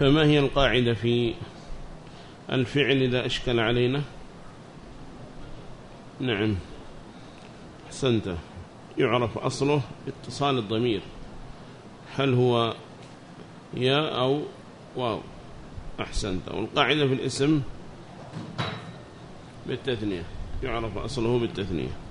فما هي القاعدة في الفعل إذا أشكل علينا؟ نعم. أحسنت. يعرف أصله اتصال الضمير. هل هو يا أو واو؟ أحسنت. والقاعدة في الاسم بالتثنية. يعرف أصله بالتثنية.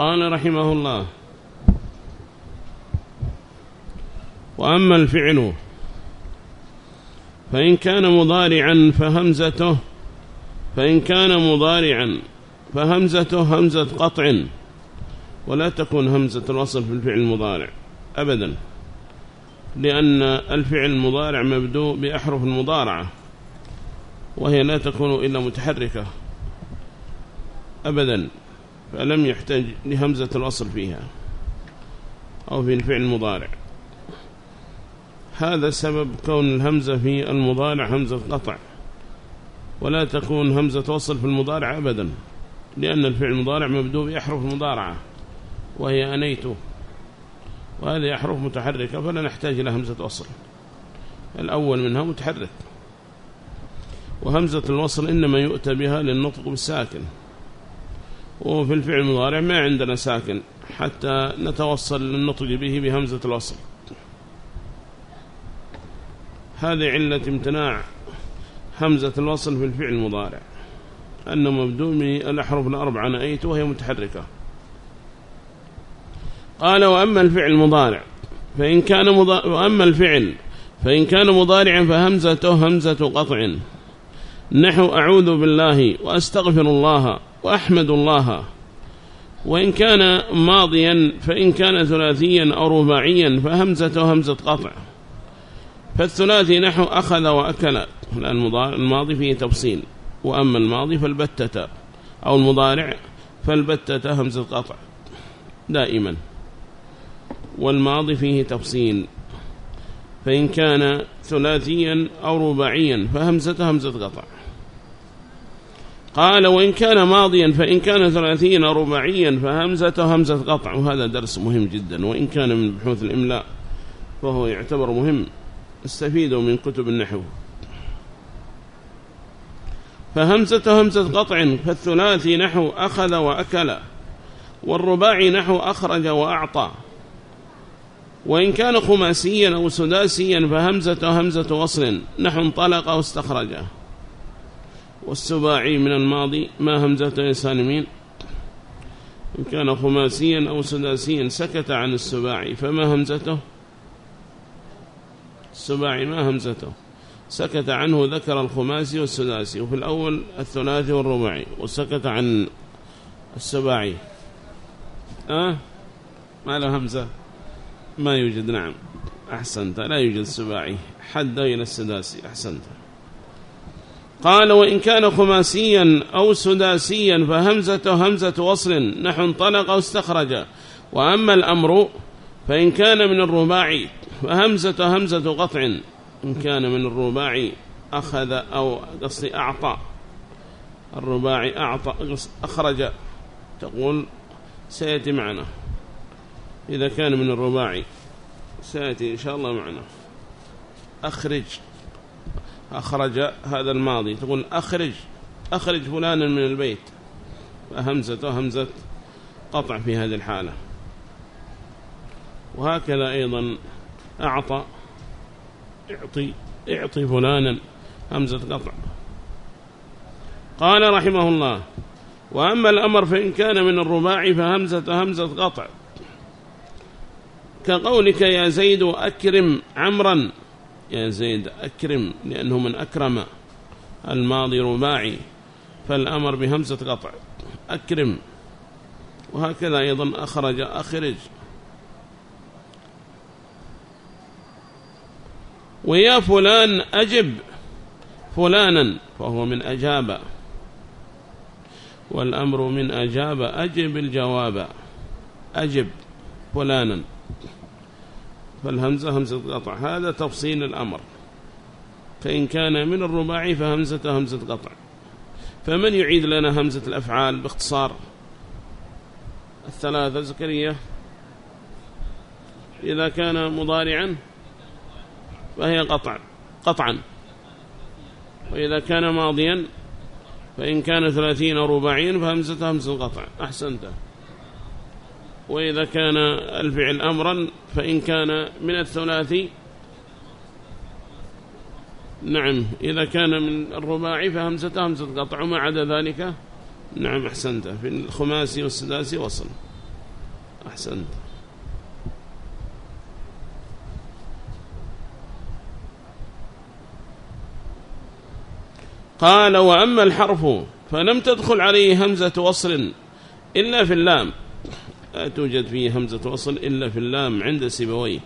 قال رحمه الله وأما الفعل فإن كان مضارعا فهمزته فإن كان مضارعا فهمزته همزة قطع ولا تكون همزة الوصل في الفعل المضارع أبدا لأن الفعل المضارع مبدوء بأحرف المضارعة وهي لا تكون إلا متحركة أبدا. فلم يحتاج لهمزة الوصل فيها أو في الفعل المضارع. هذا سبب كون الهمزة في المضارع همزة قطع. ولا تكون همزة وصل في المضارع أبدا لأن الفعل المضارع مبدوء بأحرف المضارعة وهي أنيته وهذه أحرف متحركة فلا نحتاج إلى همزة وصل الأول منها متحرك. وهمزة الوصل إنما يؤتى بها للنطق بالساكن. وفي الفعل المضارع ما عندنا ساكن حتى نتوصل للنطق به بهمزة الوصل هذه علة امتناع همزة الوصل في الفعل المضارع. أنه مبدوء من الأحرف الأربعة نأيت وهي متحركة. قال وأما الفعل المضارع فإن كان مضارع وأما الفعل فإن كان مضارعا فهمزته همزة قطع. نحو أعوذ بالله وأستغفر الله وأحمد الله. وإن كان ماضيا فإن كان ثلاثيا أو رباعيا فهمزته همزة قطع. فالثلاثي نحو أخذ وأكل. الماضي فيه تفصيل. وأما الماضي فالبتة أو المضارع فالبتة همزة قطع. دائما. والماضي فيه تفصيل. فإن كان ثلاثيا أو رباعيا فهمزة همزة قطع. قال وإن كان ماضيا فإن كان ثلاثيا رباعيا فهمزة همزة قطع. وهذا درس مهم جدا. وإن كان من بحوث الإملاء فهو يعتبر مهم. استفيدوا من كتب النحو. فهمزة همزة قطع فالثلاثي نحو أخذ وأكل والرباعي نحو أخرج وأعطى. وإن كان خماسيا أو سداسيا فهمزة همزة وصل نحو انطلق واستخرج. والسباعي من الماضي ما همزة يسالمين إن كان خماسيا أو سداسيا سكت عن السباعي فما همزته السباعي ما همزته سكت عنه ذكر الخماسي والسداسي وفي الأول الثلاثي والرباعي وسكت عن السباعي. أه ما له همزة؟ ما يوجد نعم. أحسنت لا يوجد سباعي حد إلى السداسي أحسنت. قال وإن كان خماسيا أو سداسيا فهمزة همزة وصل نحو انطلق واستخرج وأما الأمر فإن كان من الرباعي فهمزة همزة قطع. إن كان من الرباعي أخذ أو قصدي أعطى. الرباعي أعطى أخرج. تقول سيأتي معنا. إذا كان من الرباعي سيأتي إن شاء الله معنا. أخرج. أخرج هذا الماضي. تقول أخرج أخرج فلانا من البيت. فهمزة همزة قطع في هذه الحالة. وهكذا أيضا أعطى أعطي أعطي فلانا. همزة قطع قال رحمه الله وأما الأمر فإن كان من الرباع فهمزة همزة قطع كقولك يا زيد أكرم عمرا يا زيد أكرم لأنه من أكرم الماضي رباعي فالأمر بهمزة قطع. أكرم. وهكذا أيضا أخرج أخرج. ويا فلان أجب فلانا فهو من أجاب. والأمر من أجاب أجب الجواب. أجب فلانا. فالهمزة همزة قطع. هذا تفصيل الأمر. فإن كان من الرباعي فهمزة همزة قطع. فمن يعيد لنا همزة الأفعال باختصار؟ الثلاثة زكريا. إذا كان مضارعا فهي قطع قطعا. وإذا كان ماضيا فإن كان ثلاثين رباعيا فهمزة همزة قطع. أحسنت. وإذا كان الفعل أمرا فإن كان من الثلاثي نعم إذا كان من الرباعي فهمزة همزة قطع وما عدا ذلك نعم أحسنت. في الخماسي والسداسي وصل. أحسنت. قال وأما الحرف فلم تدخل عليه همزة وصل إلا في اللام. لا توجد فيه همزة وصل إلا في اللام عند سبويه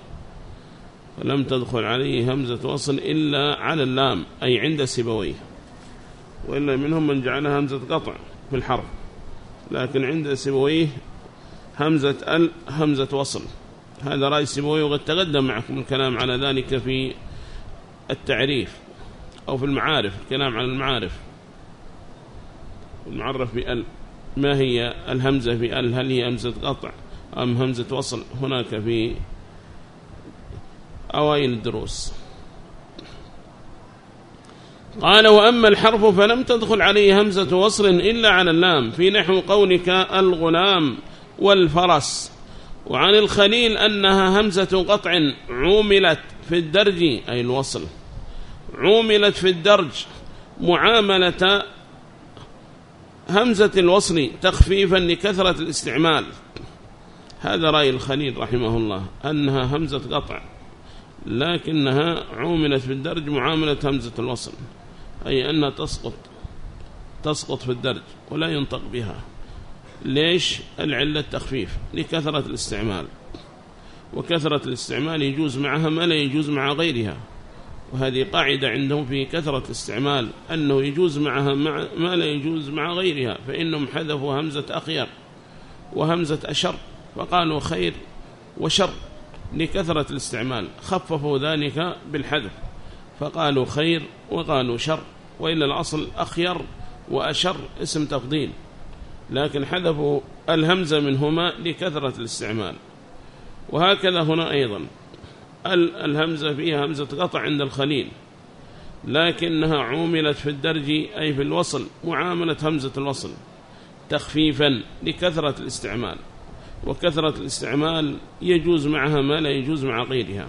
فلم تدخل عليه همزة وصل إلا على اللام أي عند سبويه وإلا منهم من جعلها همزة قطع في الحرف. لكن عند سبويه همزة ال همزة وصل. هذا رأي سبويه وقد تقدم معكم الكلام على ذلك في التعريف أو في المعارف الكلام عن المعارف. المعرف بأل. ما هي الهمزة في أل؟ هل هي همزة قطع أم همزة وصل؟ هناك في أوائل الدروس. قال وأما الحرف فلم تدخل عليه همزة وصل إلا على اللام في نحو قولك الغلام والفرس. وعن الخليل أنها همزة قطع عوملت في الدرج أي الوصل. عوملت في الدرج معاملة همزة الوصل تخفيفا لكثرة الاستعمال. هذا رأي الخليل رحمه الله أنها همزة قطع لكنها عوملت في الدرج معاملة همزة الوصل أي أنها تسقط تسقط في الدرج ولا ينطق بها. ليش؟ العلة التخفيف لكثرة الاستعمال وكثرة الاستعمال يجوز معها ما لا يجوز مع غيرها. وهذه قاعدة عندهم في كثرة الاستعمال أنه يجوز معها مع ما لا يجوز مع غيرها فإنهم حذفوا همزة أخير وهمزة أشر فقالوا خير وشر لكثرة الاستعمال خففوا ذلك بالحذف فقالوا خير وقالوا شر وإلا الأصل أخير وأشر اسم تفضيل لكن حذفوا الهمزة منهما لكثرة الاستعمال وهكذا هنا أيضا. الهمزة فيها همزة قطع عند الخليل لكنها عوملت في الدرج أي في الوصل معاملة همزة الوصل تخفيفا لكثرة الاستعمال وكثرة الاستعمال يجوز معها ما لا يجوز مع غيرها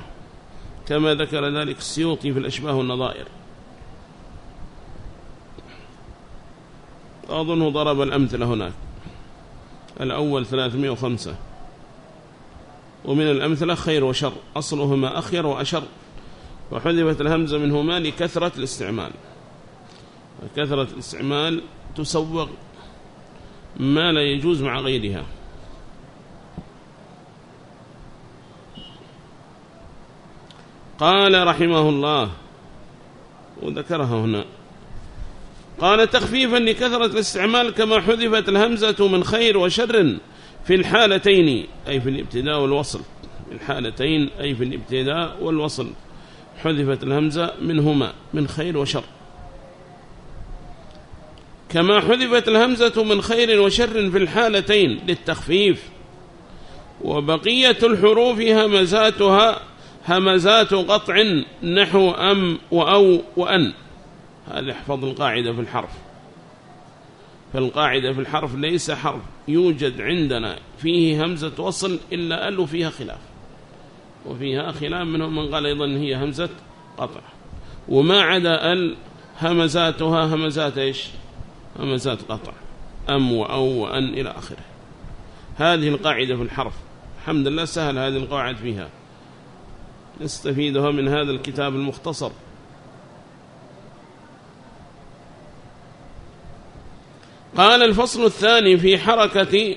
كما ذكر ذلك السيوطي في الأشباه والنظائر. أظنه ضرب الأمثلة هناك الأول 305 ومن الأمثلة خير وشر أصلهما أخير وأشر. وحذفت الهمزة منهما لكثرة الاستعمال. كثرة الاستعمال تسوغ ما لا يجوز مع غيرها. قال رحمه الله وذكرها هنا. قال تخفيفا لكثرة الاستعمال كما حذفت الهمزة من خير وشر. في الحالتين أي في الابتداء والوصل. في الحالتين أي في الابتداء والوصل. حذفت الهمزة منهما من خير وشر. كما حذفت الهمزة من خير وشر في الحالتين للتخفيف. وبقية الحروف همزاتها همزات قطع نحو أم وأو وأن. هذا احفظ القاعدة في الحرف. فالقاعدة في الحرف ليس حرف يوجد عندنا فيه همزة وصل إلا أل فيها خلاف. وفيها خلاف منهم من قال أيضا هي همزة قطع. وما عدا أل همزاتها همزات إيش؟ همزات قطع أم وأو وأن إلى آخره. هذه القاعدة في الحرف. الحمد لله سهل هذه القواعد فيها. نستفيدها من هذا الكتاب المختصر. قال الفصل الثاني في حركة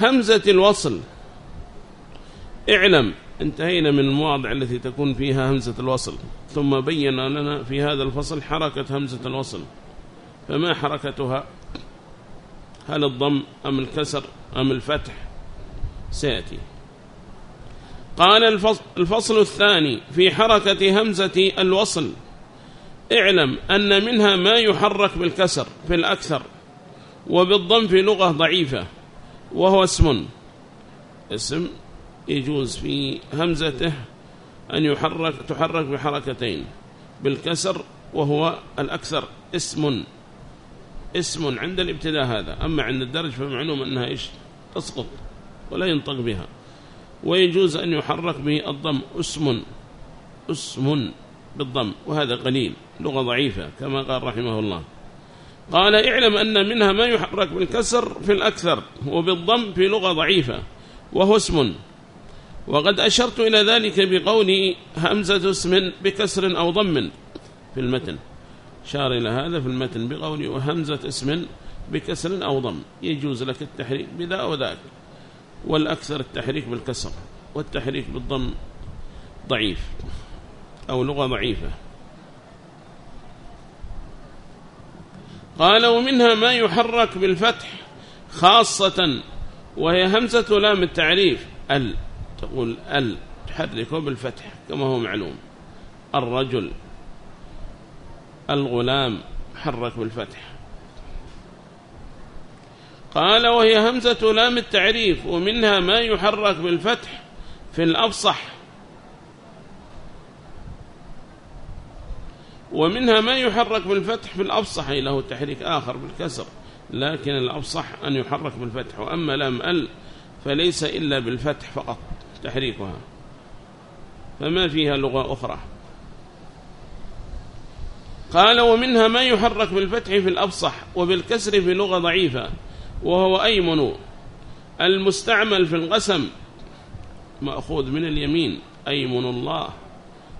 همزة الوصل. اعلم انتهينا من المواضع التي تكون فيها همزة الوصل. ثم بين لنا في هذا الفصل حركة همزة الوصل. فما حركتها؟ هل الضم أم الكسر أم الفتح؟ سيأتي. قال الفصل الثاني في حركة همزة الوصل. اعلم أن منها ما يحرك بالكسر في الأكثر. وبالضم في لغة ضعيفة وهو اسم. اسم يجوز في همزته أن يحرك تحرك بحركتين بالكسر وهو الأكثر. اسم اسم عند الابتداء هذا أما عند الدرج فمعلوم أنها إيش؟ تسقط ولا ينطق بها. ويجوز أن يحرك بالضم اسم اسم بالضم وهذا قليل لغة ضعيفة كما قال رحمه الله. قال اعلم أن منها ما يحرك بالكسر في الأكثر وبالضم في لغة ضعيفة وهو اسم. وقد أشرت إلى ذلك بقول همزة اسم بكسر أو ضم في المتن. شار إلى هذا في المتن بقول وهمزة اسم بكسر أو ضم. يجوز لك التحريك بذا أو ذاك والأكثر التحريك بالكسر والتحريك بالضم ضعيف أو لغة ضعيفة. قال ومنها ما يحرك بالفتح خاصة وهي همزة لام التعريف ال تقول ال تحركه بالفتح كما هو معلوم. الرجل الغلام حرك بالفتح. قال وهي همزة لام التعريف ومنها ما يحرك بالفتح في الأفصح ومنها ما يحرك بالفتح في الأفصح له تحريك آخر بالكسر لكن الأفصح أن يحرك بالفتح وأما لام ال فليس إلا بالفتح فقط تحريكها فما فيها لغة أخرى. قال ومنها ما يحرك بالفتح في الأفصح وبالكسر في لغة ضعيفة وهو أيمن المستعمل في القسم مأخوذ من اليمين أيمن الله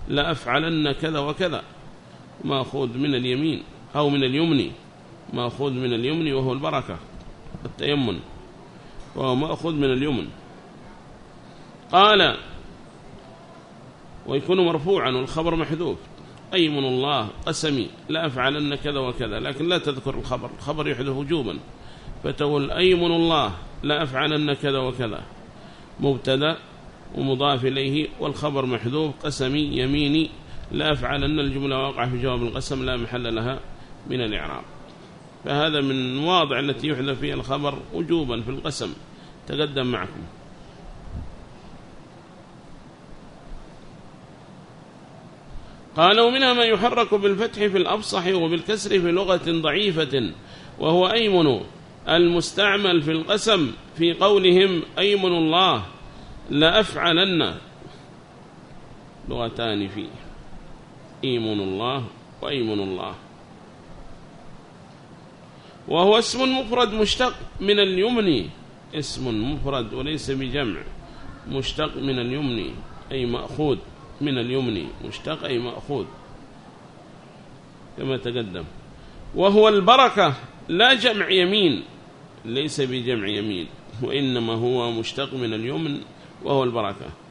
لأفعلن كذا وكذا. مأخوذ من اليمين أو من اليمن مأخوذ من اليمن وهو البركة التيمن وهو مأخوذ من اليمن. قال ويكون مرفوعا والخبر محذوف. أيمن الله قسمي لا أفعلن كذا وكذا لكن لا تذكر الخبر الخبر يحذف وجوبا. فتقول أيمن الله لا أفعلن كذا وكذا. مبتدأ ومضاف إليه والخبر محذوف قسمي يميني لا أفعلن الجملة واقع في جواب القسم لا محل لها من الإعراب. فهذا من واضع التي يحذف فيها الخبر وجوبا في القسم. تقدم معكم. قال ومنها ما يحرك بالفتح في الأفصح وبالكسر في لغة ضعيفة وهو أيمن. المستعمل في القسم في قولهم أيمن الله لأفعلن. لغتان فيه. أيمن الله وأيمن الله. وهو اسم مفرد مشتق من اليمن. اسم مفرد وليس بجمع. مشتق من اليمن أي مأخوذ من اليمن. مشتق أي مأخوذ. كما تقدم. وهو البركة لا جمع يمين. ليس بجمع يمين. وإنما هو مشتق من اليمن وهو البركة.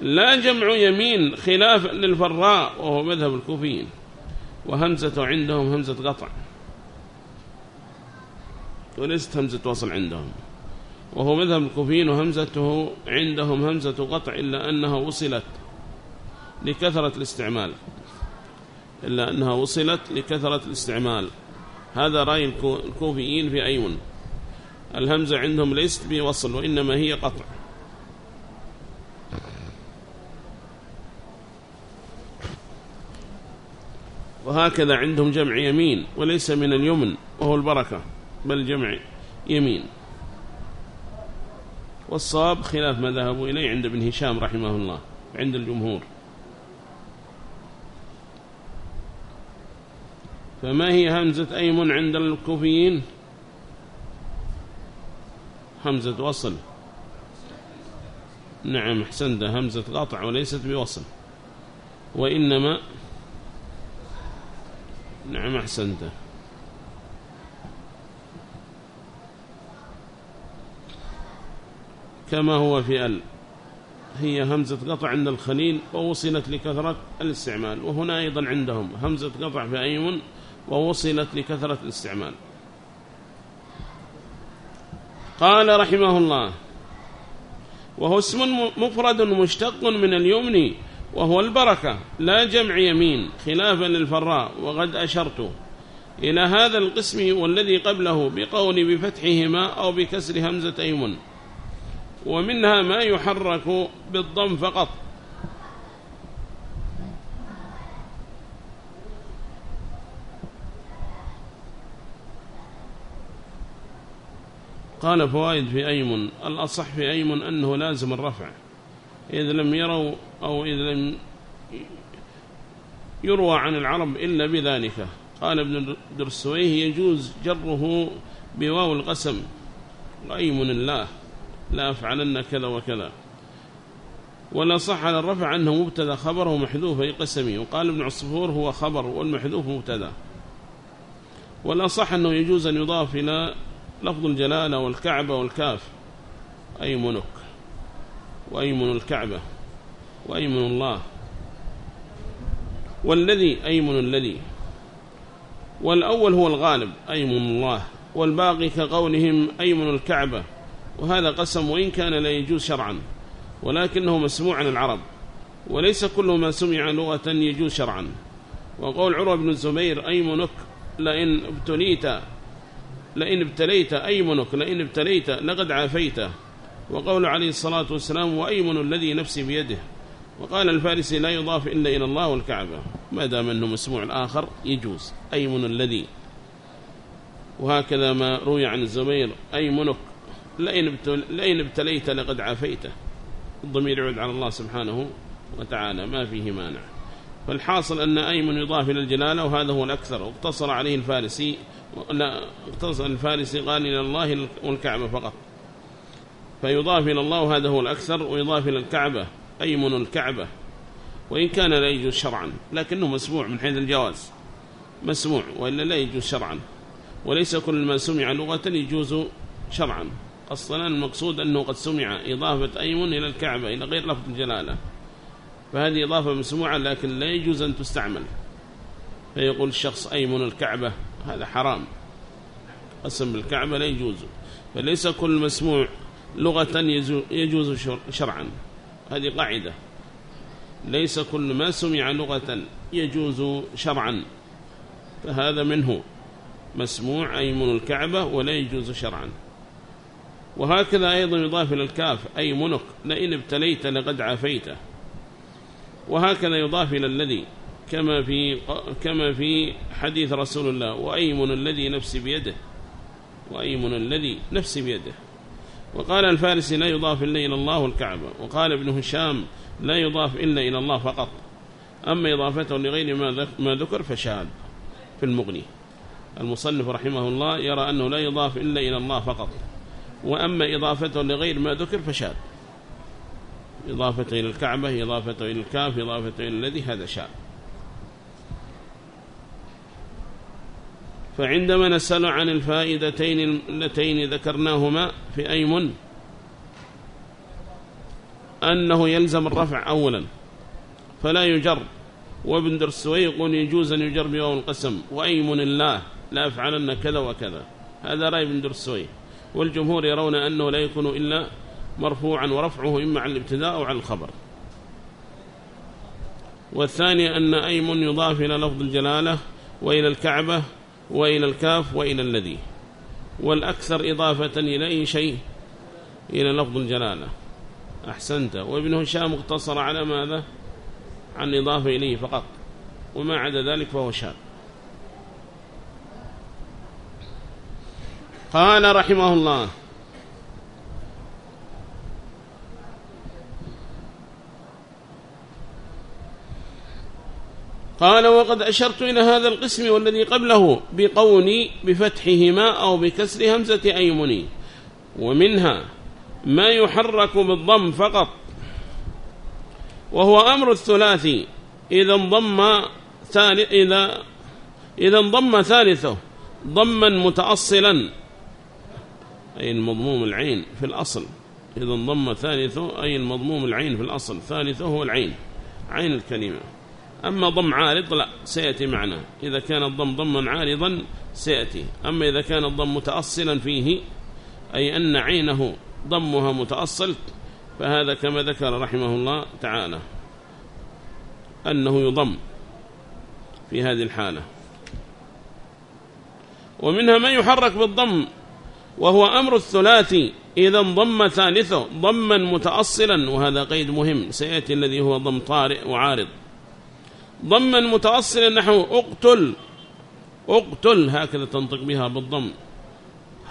لا جمع يمين خلافا للفراء وهو مذهب الكوفيين. وهمزة عندهم همزة قطع. وليست همزة وصل عندهم. وهو مذهب الكوفيين وهمزته عندهم همزة قطع إلا أنها وصلت لكثرة الاستعمال. إلا أنها وصلت لكثرة الاستعمال. هذا رأي الكوفيين في أيمن. الهمزة عندهم ليست بوصل وإنما هي قطع. وهكذا عندهم جمع يمين وليس من اليمن وهو البركة بل جمع يمين. والصواب خلاف ما ذهبوا إليه عند ابن هشام رحمه الله عند الجمهور. فما هي همزة أيمن عند الكوفيين؟ همزة وصل. نعم حسنت همزة قطع وليست بوصل. وإنما نعم أحسنت. كما هو في ال هي همزة قطع عند الخليل ووصلت لكثرة الاستعمال وهنا أيضا عندهم همزة قطع في أيمن ووصلت لكثرة الاستعمال. قال رحمه الله وهو اسم مفرد مشتق من اليمن وهو البركة لا جمع يمين خلافا للفراء وقد أشرت إلى هذا القسم والذي قبله بقول بفتحهما أو بكسر همزة أيمن ومنها ما يحرك بالضم فقط. قال فوائد في أيمن الأصح في أيمن أنه لازم الرفع. إذ لم يروا أو إذ لم يروى عن العرب إلا بذلك. قال ابن درسويه يجوز جره بواو القسم. أيمن الله. لا أفعلن كذا وكذا. ولا صح على الرفع أنه مبتدأ. خبره محذوف أي قسمي وقال ابن عصفور هو خبر والمحذوف مبتدأ. ولا صح أنه يجوز أن يضاف إلى لفظ الجلالة والكعبة والكاف. أيمنك وأيمن الكعبة وأيمن الله والذي أيمن الذي والأول هو الغالب أيمن الله والباقي كقولهم أيمن الكعبة وهذا قسم وإن كان لا يجوز شرعا ولكنه مسموع عن العرب وليس كل ما سمع لغة يجوز شرعا وقول عروة بن الزبير أيمنك لئن ابتليت لئن ابتليت أيمنك لئن ابتليت لقد عافيت وقول عليه الصلاة والسلام وأيمن الذي نفسي بيده. وقال الفارسي لا يضاف إلا إلى الله والكعبة. ما دام أنه مسموع الآخر يجوز. أيمن الذي. وهكذا ما روي عن الزبير أيمنك لئن ابتليت لقد عافيته. الضمير يعود على الله سبحانه وتعالى ما فيه مانع. فالحاصل أن أيمن يضاف إلى الجلالة وهذا هو الأكثر. واقتصر عليه الفارسي لا اقتصر الفارسي قال إلى الله والكعبة فقط. فيضاف إلى الله وهذا هو الأكثر ويضاف إلى الكعبة أيمن الكعبة. وإن كان لا يجوز شرعا لكنه مسموع من حيث الجواز. مسموع وإلا لا يجوز شرعا. وليس كل ما سمع لغة يجوز شرعا. أصلا المقصود أنه قد سمع إضافة أيمن إلى الكعبة إلى غير لفظ الجلالة. فهذه إضافة مسموعة لكن لا يجوز أن تستعمل. فيقول الشخص أيمن الكعبة هذا حرام. قسم بالكعبة لا يجوز. فليس كل مسموع لغة يجوز شرعا. هذه قاعدة. ليس كل ما سمع لغة يجوز شرعا. فهذا منه. مسموع أيمن الكعبة ولا يجوز شرعا. وهكذا أيضا يضاف إلى الكاف. أي منك لئن ابتليت لقد عافيته وهكذا يضاف إلى الذي كما في كما في حديث رسول الله. وأيمن الذي نفسي بيده. وأيمن الذي نفسي بيده. وقال الفارسي لا يضاف إلا إلى الله والكعبة وقال ابن هشام لا يضاف إلا إلى الله فقط. أما إضافته لغير ما ذكر فشاد في المغني. المصنف رحمه الله يرى أنه لا يضاف إلا إلى الله فقط. وأما إضافته لغير ما ذكر فشاد إضافته إلى الكعبة إضافته إلى الكاف إضافته إلى الذي هذا شاد فعندما نسأل عن الفائدتين اللتين ذكرناهما في أيمن أنه يلزم الرفع أولا فلا يجر. وابن درسوي يقول يجوز أن يجر بواو القسم وأيمن الله لا أفعلن كذا وكذا. هذا رأي ابن درسوي والجمهور يرون أنه لا يكون إلا مرفوعا ورفعه إما عن الابتداء أو عن الخبر. والثاني أن أيمن يضاف إلى لفظ الجلالة وإلى الكعبة وإلى الكاف وإلى الذي. والأكثر إضافة إلى أي شيء إلى لفظ الجلالة. أحسنت. وابن هشام اقتصر على ماذا؟ عن إضافة إليه فقط. وما عدا ذلك فهو شاب قال رحمه الله قال وقد أشرت إلى هذا القسم والذي قبله بقوني بفتحهما أو بكسر همزة أيمني ومنها ما يحرك بالضم فقط وهو أمر الثلاثي إذا انضم ثالث إذا إذا انضم ثالثه ضما متأصلا أي المضموم العين في الأصل إذا انضم ثالثه أي المضموم العين في الأصل ثالثه هو العين عين الكلمة أما ضم عارض لا سيأتي معنا. إذا كان الضم ضما عارضا سيأتي. أما إذا كان الضم متأصلا فيه أي أن عينه ضمها متأصل فهذا كما ذكر رحمه الله تعالى أنه يضم في هذه الحالة. ومنها ما يحرك بالضم وهو أمر الثلاثي إذا انضم ثالثه ضما متأصلا وهذا قيد مهم. سيأتي الذي هو ضم طارئ وعارض. ضما متأصلا نحو اقتل. اقتل هكذا تنطق بها بالضم.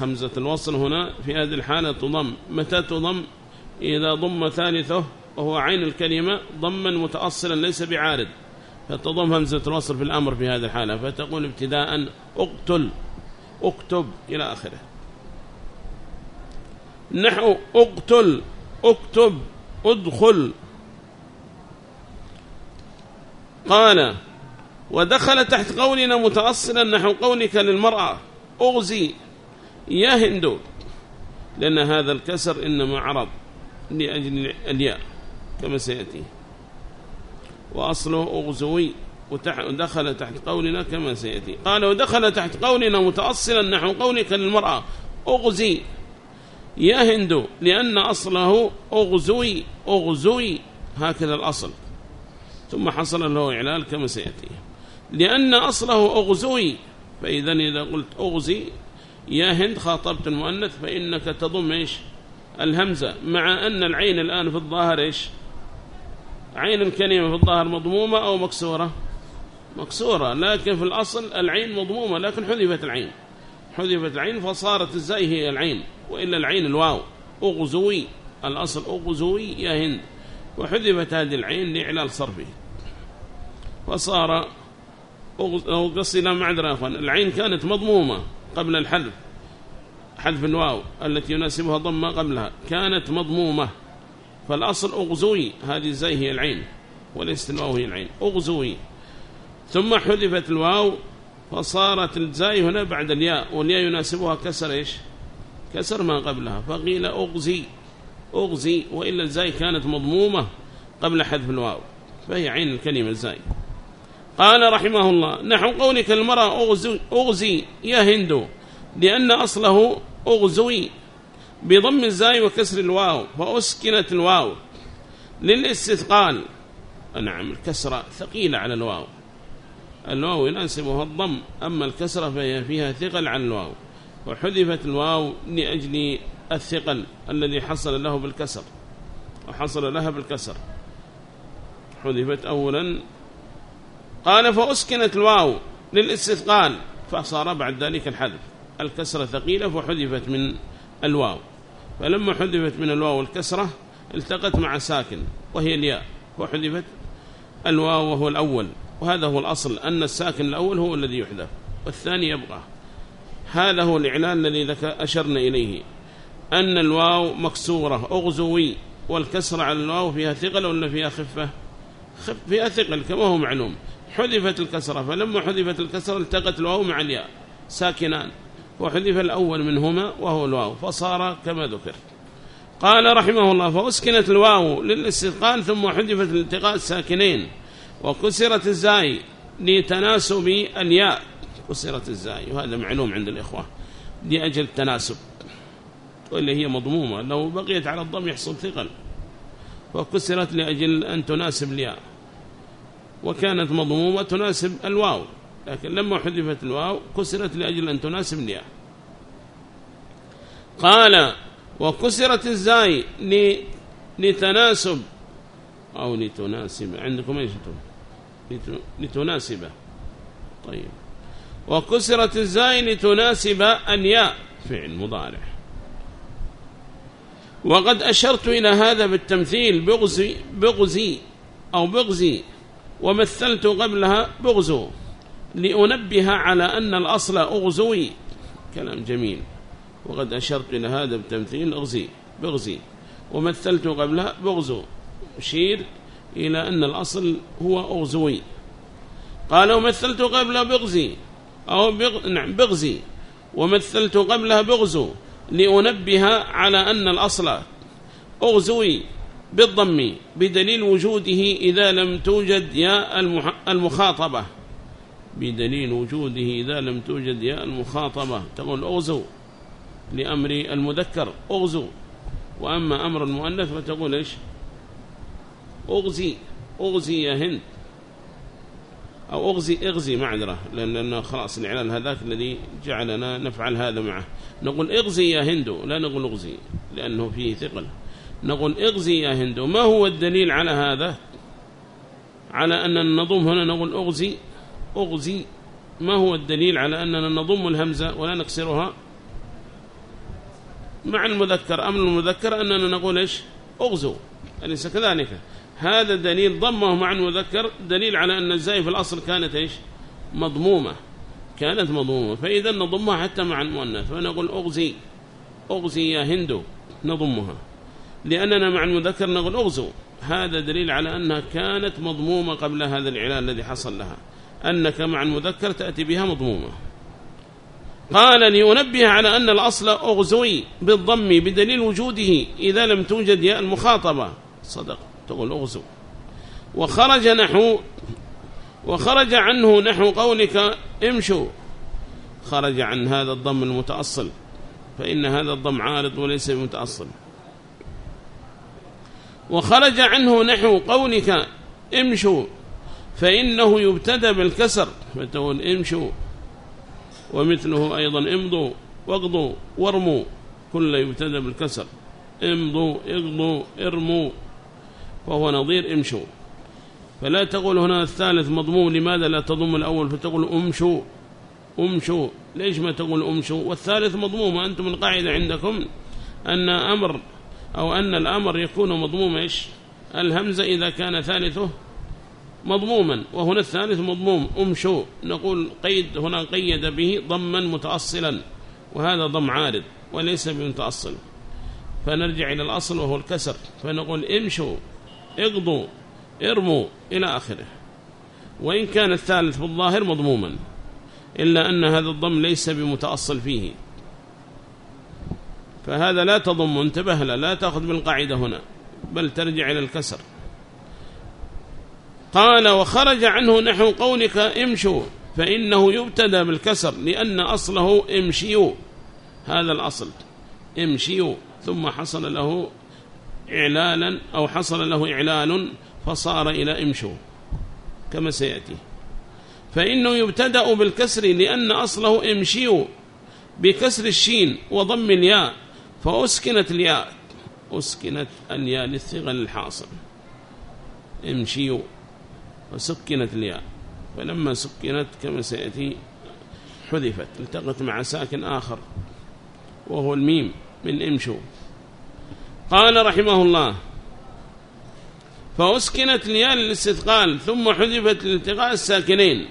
همزة الوصل هنا في هذه الحالة تضم. متى تضم؟ إذا ضم ثالثه وهو عين الكلمة ضما متأصلا ليس بعارض. فتضم همزة الوصل في الأمر في هذه الحالة فتقول ابتداء اقتل. اكتب إلى آخره. نحو اقتل اكتب ادخل. قال ودخل تحت قولنا متأصلا نحو قولك للمرأة أغزي يا هندو لأن هذا الكسر إنما عرض لأجل الياء كما سيأتي. وأصله أغزوي ودخل تحت قولنا كما سيأتي. قال ودخل تحت قولنا متأصلا نحو قولك للمرأة أغزي يا هندو لأن أصله أغزوي أغزوي هكذا الأصل. ثم حصل له إعلال كما سيأتي. لأن أصله أغزوي فإذا إذا قلت أغزي يا هند خاطبت المؤنث فإنك تضم إيش؟ الهمزة مع أن العين الآن في الظاهر إيش؟ عين الكلمة في الظاهر مضمومة أو مكسورة؟ مكسورة لكن في الأصل العين مضمومة لكن حذفت العين. حذفت العين فصارت الزاي هي العين وإلا العين الواو. أغزوي الأصل أغزوي يا هند. وحذفت هذه العين لإعلال صرفه. فصار أو لا معذرة. أخوان العين كانت مضمومة قبل الحذف. حذف الواو التي يناسبها ضمة قبلها. كانت مضمومة. فالأصل أغزوي. هذه زي هي العين وليست الواو هي العين. أغزوي. ثم حذفت الواو فصارت الزاي هنا بعد الياء والياء يناسبها كسر إيش؟ كسر ما قبلها. فقيل أغزي. أغزي. وإلا الزاي كانت مضمومة قبل حذف الواو. فهي عين الكلمة الزاي. قال رحمه الله نحو قولك المرأة أغزي, أغزي يا هندو لأن أصله أغزوي بضم الزاي وكسر الواو فأسكنت الواو. للاستثقال نعم الكسرة ثقيلة على الواو. الواو يناسبها الضم أما الكسرة فهي فيها ثقل على الواو. وحذفت الواو لأجل الثقل الذي حصل له بالكسر وحصل لها بالكسر. حذفت أولا قال فأسكنت الواو للاستثقال فصار بعد ذلك الحذف. الكسرة ثقيلة فحذفت من الواو. فلما حذفت من الواو الكسرة التقت مع ساكن وهي الياء وحذفت الواو وهو الأول. وهذا هو الأصل أن الساكن الأول هو الذي يحذف والثاني يبقى. هذا هو الإعلان الذي أشرنا إليه. أن الواو مكسورة أغزوي والكسر على الواو فيها ثقل ولا فيها خفة؟ خف فيها ثقل كما هو معلوم. حذفت الكسرة فلما حذفت الكسرة التقت الواو مع الياء ساكنان. وحذف الأول منهما وهو الواو فصار كما ذكر. قال رحمه الله فأسكنت الواو للاستثقال ثم حذفت الالتقاء الساكنين. وكسرت الزاي لتناسب الياء. كسرت الزاي وهذا معلوم عند الإخوة لأجل التناسب. واللي هي مضمومة لو بقيت على الضم يحصل ثقل. وكسرت لأجل أن تناسب الياء. وكانت مضمومة تناسب الواو لكن لما حذفت الواو كسرت لأجل أن تناسب الياء. قال وكسرت الزاي لتناسب أو لتناسب عندكم إيش لتناسب طيب. وكسرت الزاي لتناسب الياء. فعل مضارع. وقد أشرت إلى هذا بالتمثيل بغزي, بغزي أو بغزي. ومثلت قبلها بغزو لأنبه على أن الأصل أغزوي. كلام جميل. وقد أشرت إلى هذا بالتمثيل أغزي بغزي. ومثلت قبلها بغزو أشير إلى أن الأصل هو أغزوي. قال ومثلت قبل بغزي أو بغ... نعم بغزي. ومثلت قبلها بغزو لأنبه على أن الأصل أغزوي. بالضم بدليل وجوده إذا لم توجد يا المخاطبة. بدليل وجوده إذا لم توجد يا المخاطبة. تقول أغزو لأمر المذكر أغزو. وأما أمر المؤنث فتقول إيش؟ أغزي أغزي يا هند. أو أغزي إغزي معذرة لأنه خلاص الإعلان هذاك الذي جعلنا نفعل هذا معه. نقول إغزي يا هندو لا نقول أغزي لأنه فيه ثقل. نقول اغزي يا هندو ما هو الدليل على هذا؟ على أن النظم هنا نقول اغزي اغزي. ما هو الدليل على أننا نضم الهمزة ولا نكسرها؟ مع المذكر أمر المذكر أننا نقول إيش؟ اغزو. أليس كذلك؟ هذا دليل ضمه مع المذكر دليل على أن الزاي في الأصل كانت إيش؟ مضمومة. كانت مضمومة. فإذا نضمها حتى مع المؤنث. فنقول أغزي أغزي يا هندو نضمها. لأننا مع المذكر نقول أغزو. هذا دليل على أنها كانت مضمومة قبل هذا العلال الذي حصل لها. أنك مع المذكر تأتي بها مضمومة. قال لينبه على أن الأصل أغزوي بالضم بدليل وجوده. إذا لم توجد ياء المخاطبة صدق. تقول أغزو. وخرج نحو وخرج عنه نحو قولك امشوا. خرج عن هذا الضم المتأصل. فإن هذا الضم عارض وليس متأصل وخرج عنه نحو قولك امشوا فإنه يبتدى بالكسر فتقول امشوا ومثله أيضا امضوا واقضوا وارموا كل يبتدى بالكسر امضوا اقضوا ارموا وهو نظير امشوا فلا تقول هنا الثالث مضموم لماذا لا تضم الأول فتقول امشوا امشوا ليش ما تقول امشوا والثالث مضموم أنتم القاعدة عندكم أن أمر أو أن الأمر يكون مضموم إيش؟ الهمزة إذا كان ثالثه مضموما وهنا الثالث مضموم. امشوا. نقول قيد هنا قيد به ضما متأصلا وهذا ضم عارض وليس بمتأصل. فنرجع إلى الأصل وهو الكسر. فنقول امشوا اقضوا ارموا إلى آخره. وإن كان الثالث بالظاهر مضموما إلا أن هذا الضم ليس بمتأصل فيه. فهذا لا تضم انتبه لا, لا تأخذ بالقاعدة هنا بل ترجع إلى الكسر. قال وخرج عنه نحو قولك امشوا فإنه يبتدى بالكسر لأن أصله امشيوا هذا الأصل امشيوا ثم حصل له إعلالا أو حصل له إعلان فصار إلى امشوا كما سيأتي. فإنه يبتدأ بالكسر لأن أصله امشيوا بكسر الشين وضم الياء فأسكنت الياء أسكنت الياء للثغل الحاصل. امشيوا وسكنت الياء فلما سكنت كما سيأتي حذفت التقت مع ساكن آخر وهو الميم من امشوا قال رحمه الله فأسكنت الياء للاستثقال ثم حذفت لالتقاء الساكنين.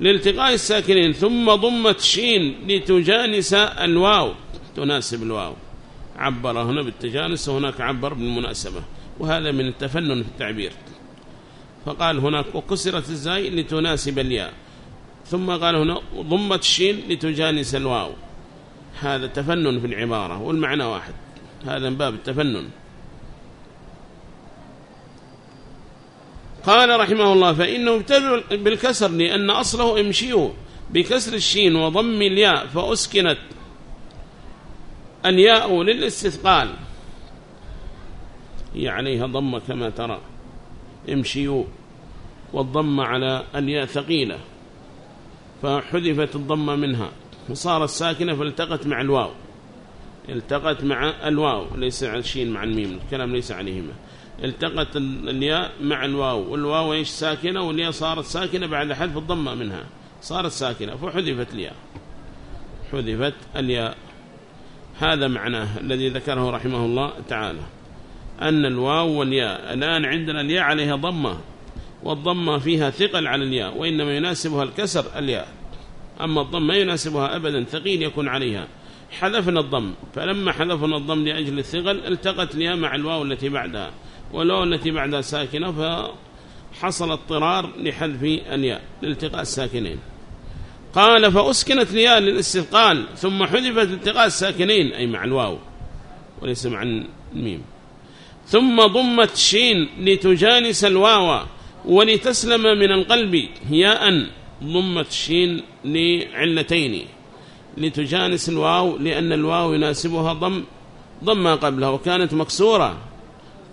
لالتقاء الساكنين ثم ضمت شين لتجانس الواو. تناسب الواو. عبر هنا بالتجانس وهناك عبر بالمناسبة. وهذا من التفنن في التعبير. فقال هناك وكسرت الزاي لتناسب الياء. ثم قال هنا ضمت الشين لتجانس الواو. هذا تفنن في العبارة والمعنى واحد. هذا من باب التفنن. قال رحمه الله فإنه ابتدى بالكسر لأن أصله امشيو بكسر الشين وضم الياء فأسكنت الياء للاستثقال. هي عليها ضم كما ترى. امشيوا. والضم على الياء ثقيلة. فحذفت الضم منها. وصارت ساكنة فالتقت مع الواو. التقت مع الواو. ليس الشين مع الميم. الكلام ليس عليهما. التقت الياء مع الواو. والواو إيش؟ ساكنة. والياء صارت ساكنة بعد حذف الضمة منها. صارت ساكنة. فحذفت الياء. حذفت الياء. هذا معناه الذي ذكره رحمه الله تعالى. أن الواو والياء الآن عندنا الياء عليها ضمة والضمة فيها ثقل على الياء وإنما يناسبها الكسر الياء. أما الضم ما يناسبها أبدا ثقيل يكون عليها. حذفنا الضم فلما حذفنا الضم لأجل الثقل التقت الياء مع الواو التي بعدها والواو التي بعدها ساكنة فحصل اضطرار لحذف الياء لالتقاء الساكنين. قال فأسكنت الياء للاستثقال ثم حذفت التقاء الساكنين أي مع الواو وليس مع الميم. ثم ضمت شين لتجانس الواو ولتسلم من القلب. ياء ضمت شين لعلتين لتجانس الواو لأن الواو يناسبها ضم ضم قبلها وكانت مكسورة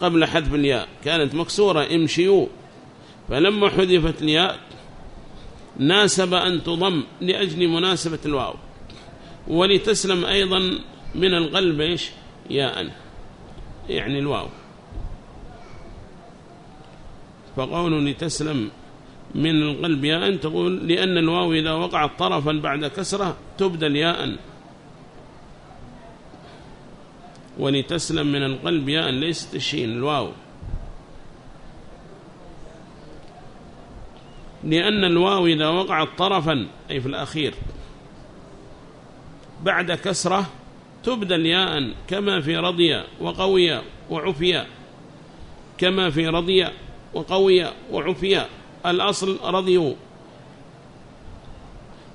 قبل حذف الياء كانت مكسورة امشيو فلما حذفت الياء ناسب أن تضم لأجل مناسبة الواو. ولتسلم أيضا من القلب إيش؟ ياء يعني الواو. فقول لتسلم من القلب ياء تقول لأن الواو إذا وقعت طرفا بعد كسرة تبدل ياء ولتسلم من القلب ياء ليست الشين الواو. لأن الواو إذا وقعت طرفا أي في الأخير بعد كسرة تبدل ياء كما في رضي وقوي وعفيا كما في رضي وقوي وعفيا الأصل رضيوا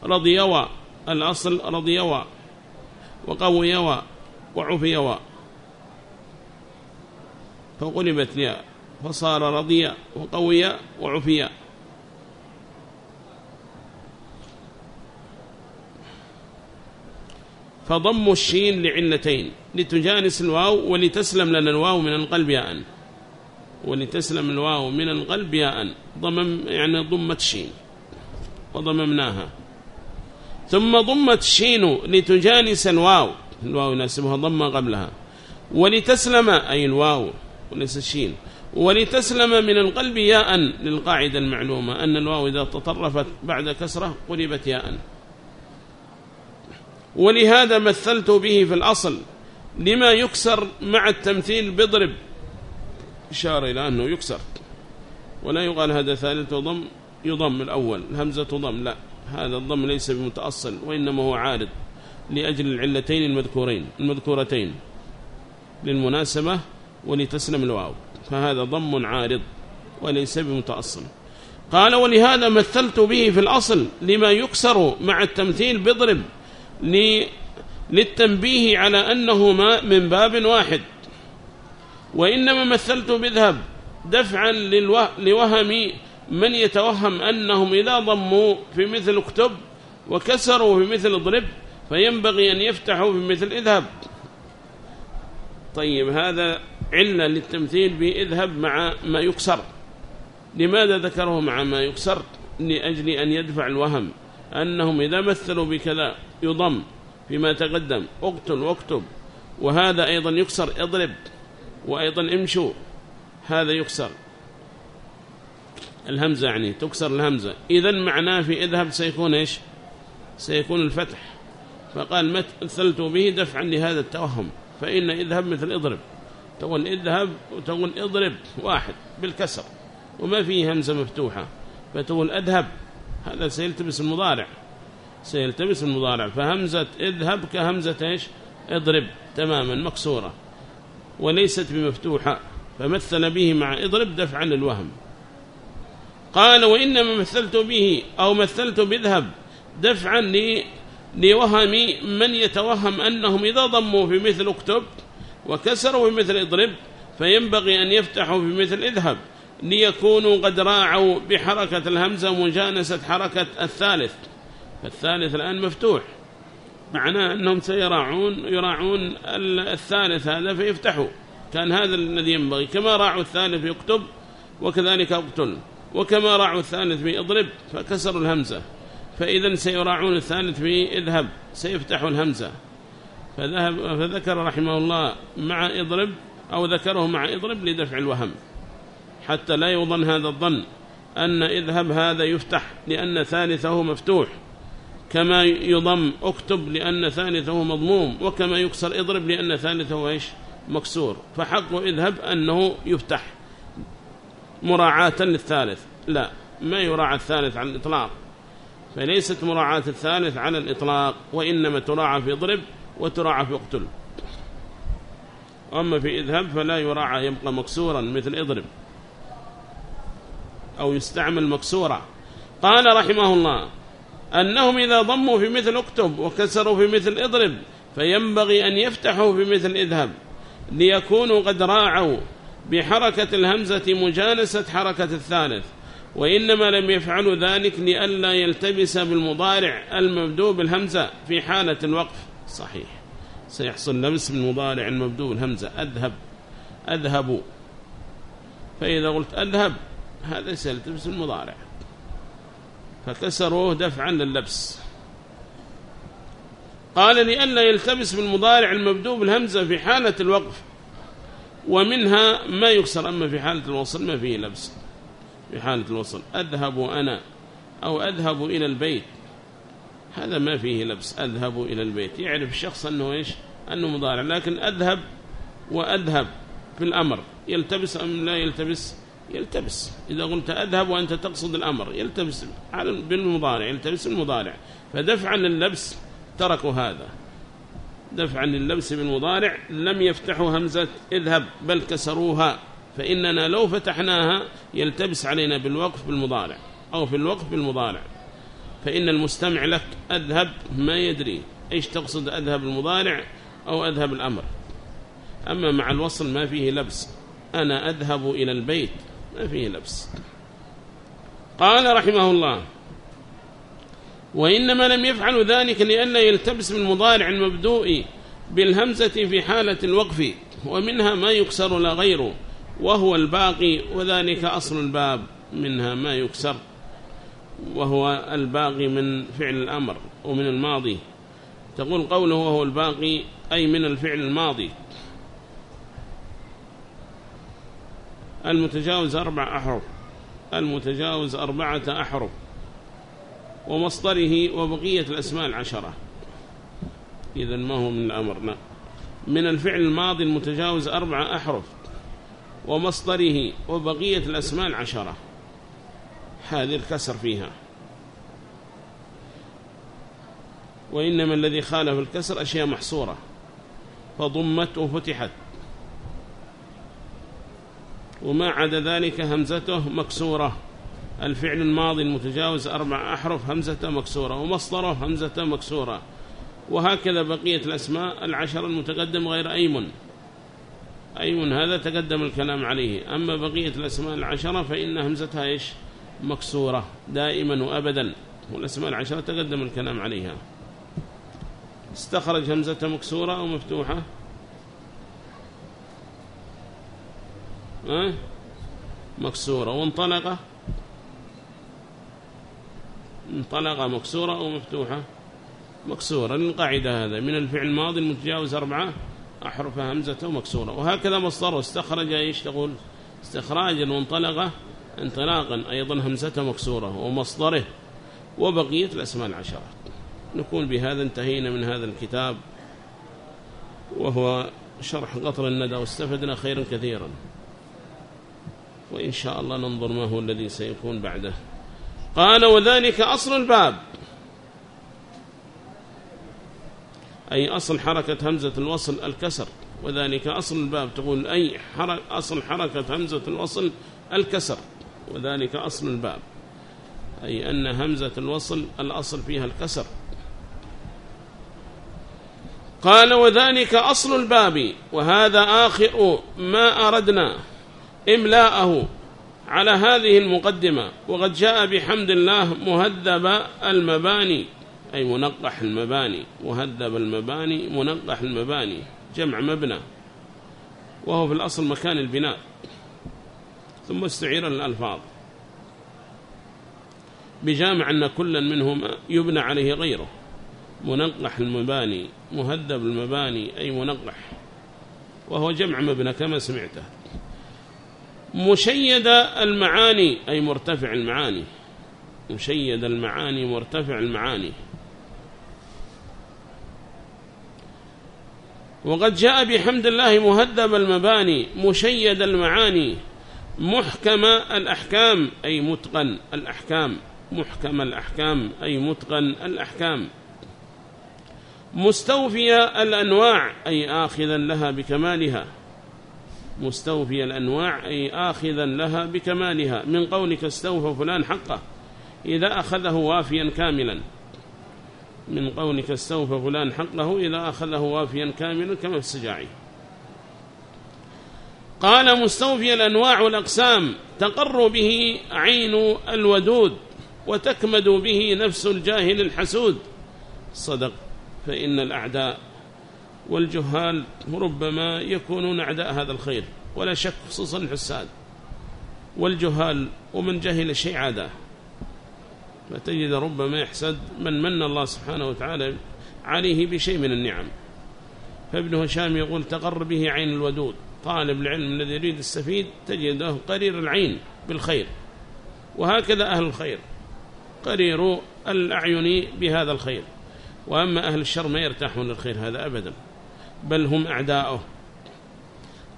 رضيوا الأصل رضيوا وقويوا وعفيوا فقلبت لياء فصار رضي وقوي وعفيا فضم الشين لعلتين لتجانس الواو ولتسلم لنا الواو من القلب ياء ولتسلم الواو من القلب ياء ضمم يعني ضمت الشين وضممناها. ثم ضمت الشين لتجانس الواو. الواو يناسبها ضم قبلها. ولتسلم أي الواو وليس الشين. ولتسلم من القلب ياء للقاعدة المعلومة أن الواو إذا تطرفت بعد كسرة قلبت ياء ولهذا مثلت به في الأصل لما يكسر مع التمثيل بضرب. إشارة إلى أنه يكسر. ولا يقال هذا ثالث وضم يضم الأول الهمزة ضم لا. هذا الضم ليس بمتأصل وإنما هو عارض لأجل العلتين المذكورين المذكورتين. للمناسبة ولتسلم الواو. فهذا ضم عارض وليس بمتأصل. قال ولهذا مثلت به في الأصل لما يكسر مع التمثيل بضرب. للتنبيه على أنهما من باب واحد. وإنما مثلت بذهب دفعا لوهم من يتوهم أنهم إذا ضموا في مثل اكتب وكسروا في مثل اضرب فينبغي أن يفتحوا في مثل اذهب. طيب هذا علة للتمثيل بإذهب مع ما يكسر. لماذا ذكره مع ما يكسر؟ لأجل أن يدفع الوهم. أنهم إذا مثلوا بكذا يضم فيما تقدم اقتل واكتب. وهذا أيضا يكسر اضرب. وأيضا امشوا. هذا يكسر. الهمزة يعني تكسر الهمزة. إذا معناه في اذهب سيكون إيش؟ سيكون الفتح. فقال مثلت به دفعا لهذا التوهم. فإن اذهب مثل اضرب. تقول اذهب وتقول اضرب واحد بالكسر. وما فيه همزة مفتوحة. فتقول أذهب. هذا سيلتبس المضارع. سيلتبس المضارع. فهمزة اذهب كهمزة إيش؟ اضرب. تماما. مكسورة. وليست بمفتوحة. فمثل به مع اضرب دفعا للوهم. قال وإنما مثلت به أو مثلت بإذهب دفعا لوهم من يتوهم أنهم إذا ضموا في مثل اكتب وكسروا في مثل اضرب فينبغي أن يفتحوا في مثل اذهب. ليكونوا قد راعوا بحركة الهمزة مجانسة حركة الثالث. فالثالث الآن مفتوح. معناه أنهم سيراعون يراعون الثالث هذا فيفتحوا. كان هذا الذي ينبغي. كما راعوا الثالث يكتب وكذلك أقتل. وكما راعوا الثالث في اضرب فكسروا الهمزة. فإذا سيراعون الثالث في اذهب سيفتحوا الهمزة. فذهب فذكر رحمه الله مع إضرب أو ذكره مع إضرب لدفع الوهم. حتى لا يظن هذا الظن أن اذهب هذا يفتح لأن ثالثه مفتوح. كما يضم اكتب لأن ثالثه مضموم وكما يكسر اضرب لأن ثالثه إيش؟ مكسور. فحق اذهب أنه يفتح مراعاة للثالث. لا ما يراعى الثالث على الإطلاق. فليست مراعاة الثالث على الإطلاق وإنما تراعى في اضرب وتراعى في اقتل. أما في اذهب فلا يراعى يبقى مكسورا مثل اضرب. أو يستعمل مكسورا قال رحمه الله أنهم إذا ضموا في مثل اكتب وكسروا في مثل اضرب فينبغي أن يفتحوا في مثل اذهب ليكونوا قد راعوا بحركة الهمزة مجانسة حركة الثالث. وإنما لم يفعلوا ذلك لئلا يلتبس بالمضارع المبدوء بالهمزة في حالة الوقف. صحيح. سيحصل لمس بالمضارع المبدوء بالهمزة. أذهب. أذهب. فإذا قلت أذهب هذا سيلتبس المضارع. فكسروه دفعا لللبس. قال لئلا يلتبس بالمضارع المبدوء بالهمزة في حالة الوقف ومنها ما يكسر أما في حالة الوصل ما فيه لبس. في حالة الوصل أذهب أنا أو أذهب إلى البيت. هذا ما فيه لبس أذهب إلى البيت. يعرف الشخص أنه إيش؟ أنه مضارع لكن أذهب وأذهب في الأمر. يلتبس أم لا يلتبس؟ يلتبس إذا قلت أذهب وأنت تقصد الأمر يلتبس بالمضارع يلتبس المضارع. فدفعا لللبس تركوا هذا. دفعا لللبس بالمضارع لم يفتحوا همزة اذهب بل كسروها. فإننا لو فتحناها يلتبس علينا بالوقف بالمضارع أو في الوقف بالمضارع. فإن المستمع لك أذهب ما يدري إيش تقصد أذهب المضارع أو أذهب الأمر. أما مع الوصل ما فيه لبس. أنا أذهب إلى البيت. ما فيه لبس. قال رحمه الله وإنما لم يفعل ذلك لأن يلتبس بالمضارع المبدوء بالهمزة في حالة الوقف ومنها ما يكسر لا غيره وهو الباقي وذلك أصل الباب منها ما يكسر وهو الباقي من فعل الأمر ومن الماضي. تقول قوله وهو الباقي أي من الفعل الماضي. المتجاوز أربع أحرف. المتجاوز أربعة أحرف. ومصدره وبقية الأسماء العشرة. إذا ما هو من الأمر؟ لا. من الفعل الماضي المتجاوز أربع أحرف. ومصدره وبقية الأسماء العشرة. هذه الكسر فيها. وإنما الذي خالف الكسر أشياء محصورة. فضمت وفتحت. وما عدا ذلك همزته مكسورة. الفعل الماضي المتجاوز أربع أحرف همزة مكسورة ومصدره همزة مكسورة. وهكذا بقية الأسماء العشر المتقدم غير أيمن. أيمن هذا تقدم الكلام عليه. أما بقية الأسماء العشرة فإن همزتها إيش؟ مكسورة دائما وأبدا. والأسماء العشرة تقدم الكلام عليها. استخرج همزة مكسورة أو مفتوحة. مكسورة. وانطلق انطلق مكسورة أو مفتوحة؟ مكسورة. القاعدة هذا. من الفعل الماضي المتجاوز أربعة. أحرف همزة مكسورة وهكذا مصدره. استخرج إيش تقول؟ استخراجا وانطلق انطلاقا. أيضا همزة مكسورة. ومصدره. وبقية الأسماء العشرة. نكون بهذا انتهينا من هذا الكتاب. وهو شرح قطر الندى. واستفدنا خيرا كثيرا. وإن شاء الله ننظر ما هو الذي سيكون بعده. قال وذلك أصل الباب. أي أصل حركة همزة الوصل الكسر. وذلك أصل الباب. تقول أي حرك أصل حركة همزة الوصل الكسر. وذلك أصل الباب. أي أن همزة الوصل الأصل فيها الكسر. قال وذلك أصل الباب. وهذا آخر ما أردنا. إملاءه على هذه المقدمة وقد جاء بحمد الله مهذب المباني أي منقح المباني مهذب المباني منقح المباني جمع مبنى وهو في الأصل مكان البناء ثم استعير الألفاظ. بجامع أن كلا منهما يبنى عليه غيره منقح المباني مهذب المباني أي منقح وهو جمع مبنى كما سمعته. مشيد المعاني أي مرتفع المعاني. مشيد المعاني مرتفع المعاني. وقد جاء بحمد الله مهذب المباني مشيد المعاني. محكم الأحكام أي متقن الأحكام. محكم الأحكام أي متقن الأحكام. مستوفي الأنواع أي آخذا لها بكمالها. مستوفي الأنواع أي آخذا لها بكمالها. من قولك استوفى فلان حقه. إذا أخذه وافيا كاملا. من قولك استوفى فلان حقه إذا أخذه وافيا كاملا كما في السجاعي. قال مستوفي الأنواع والأقسام. تقر به عين الودود وتكمد به نفس الجاهل الحسود. صدق فإن الأعداء والجهال ربما يكونون أعداء هذا الخير ولا شك خصوصا الحساد. والجهال ومن جهل شيء عاداه. فتجد ربما يحسد من من الله سبحانه وتعالى عليه بشيء من النعم. فابن هشام يقول تقر به عين الودود. طالب العلم الذي يريد السفيد تجده قرير العين بالخير. وهكذا أهل الخير. قرير الأعين بهذا الخير. وأما أهل الشر ما يرتاحون للخير هذا أبدا. بل هم أعداؤه.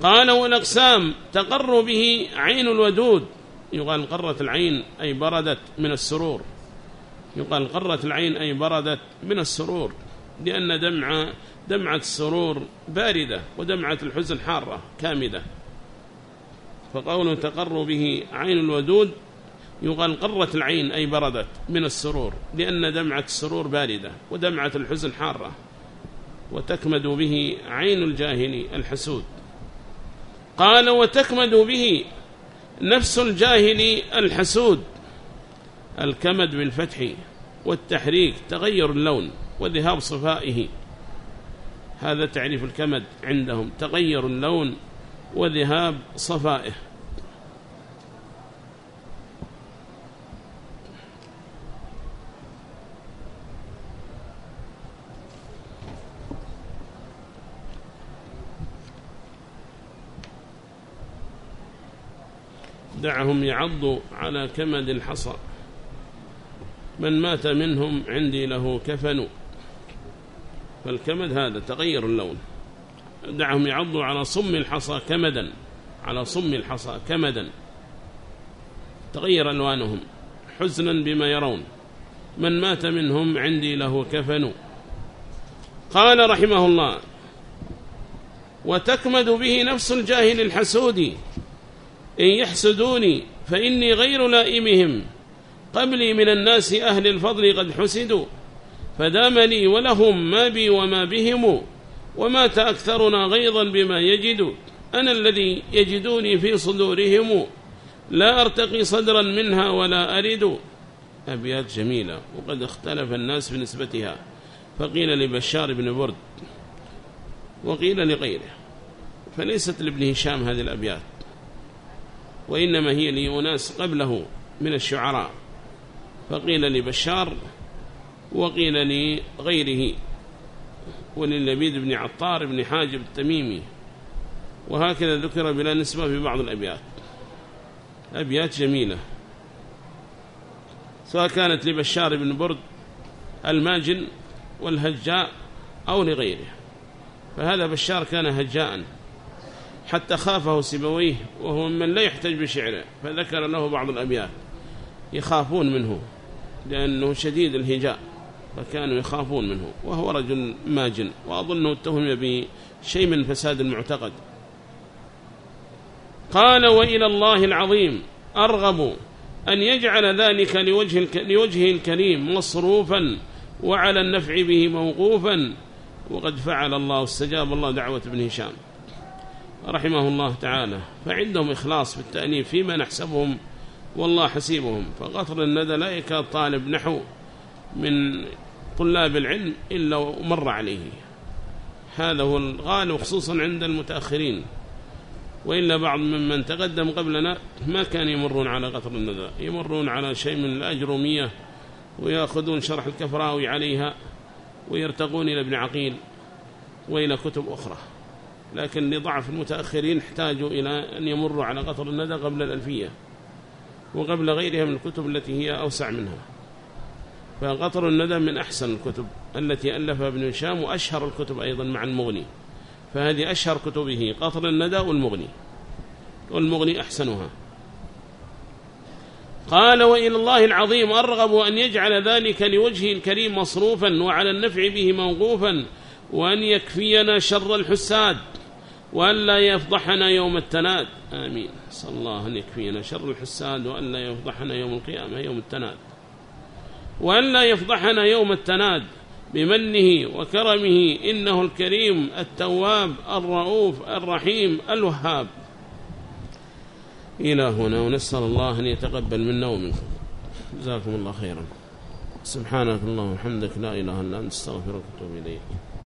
قال والأقسام تقر به عين الودود. يقال قرت العين أي بردت من السرور. يقال قرت العين أي بردت من السرور. لأن دمع دمعة السرور باردة ودمعة الحزن حارة كامدة. فقوله تقر به عين الودود يقال قرت العين أي بردت من السرور. لأن دمعة السرور باردة ودمعة الحزن حارة. وتكمد به عين الجاهل الحسود. قال وتكمد به نفس الجاهل الحسود. الكمد بالفتح والتحريك تغير اللون وذهاب صفائه. هذا تعريف الكمد عندهم تغير اللون وذهاب صفائه. دعهم يعضوا على كمد الحصى. من مات منهم عندي له كفن. فالكمد هذا تغير اللون. دعهم يعضوا على صم الحصى كمدا. على صم الحصى كمدا. تغير ألوانهم. حزنا بما يرون. من مات منهم عندي له كفن. قال رحمه الله وتكمد به نفس الجاهل الحسود إن يحسدوني فإني غير لائمهم قبلي من الناس أهل الفضل قد حسدوا فدام لي ولهم ما بي وما بهم ومات أكثرنا غيظا بما يجد. أنا الذي يجدوني في صدورهم لا أرتقي صدرا منها ولا أرد. أبيات جميلة وقد اختلف الناس في نسبتها فقيل لبشار بن برد وقيل لغيره. فليست لابن هشام هذه الأبيات. وإنما هي لأناس قبله من الشعراء. فقيل لبشار وقيل لغيره وللبيد بن عطار بن حاجب التميمي. وهكذا ذكر بلا نسبة في بعض الأبيات. أبيات جميلة. سواء كانت لبشار بن برد الماجن والهجاء أو لغيره. فهذا بشار كان هجاء. حتى خافه سبويه وهو من لا يحتج بشعره فذكر له بعض الأبيات. يخافون منه لأنه شديد الهجاء فكانوا يخافون منه. وهو رجل ماجن وأظنه اتهم بشيء من فساد المعتقد. قال وإلى الله العظيم أرغب أن يجعل ذلك لوجه, لوجهه الكريم مصروفا وعلى النفع به موقوفا. وقد فعل الله استجاب الله دعوة ابن هشام. رحمه الله تعالى. فعندهم إخلاص بالتأليف فيما نحسبهم والله حسيبهم. فغطر الندى لا يكاد طالب نحو من طلاب العلم إلا ومر عليه. هذا هو الغالب خصوصا عند المتأخرين. وإلا بعض ممن تقدم قبلنا ما كان يمرون على قطر الندى. يمرون على شيء من الأجرومية ويأخذون شرح الكفراوي عليها ويرتقون إلى ابن عقيل وإلى كتب أخرى. لكن لضعف المتأخرين احتاجوا إلى أن يمروا على قطر الندى قبل الألفية وقبل غيرها من الكتب التي هي أوسع منها. فقطر الندى من أحسن الكتب التي ألفها ابن هشام وأشهر الكتب أيضا مع المغني. فهذه أشهر كتبه قطر الندى والمغني. والمغني أحسنها. قال وإلى الله العظيم أرغب أن يجعل ذلك لوجهه الكريم مصروفا وعلى النفع به موقوفا وأن يكفينا شر الحساد وأن لا يفضحنا يوم التناد. آمين. صلى الله أن يكفينا شر الحساد وأن لا يفضحنا يوم القيامة يوم التناد. وأن لا يفضحنا يوم التناد بمنه وكرمه إنه الكريم التواب الرؤوف الرحيم الوهاب. إلى هنا ونسأل الله أن يتقبل منا ومنكم. جزاكم الله خيرا. سبحانك اللهم وبحمدك لا إله إلا أنت استغفرك واتوب إليك.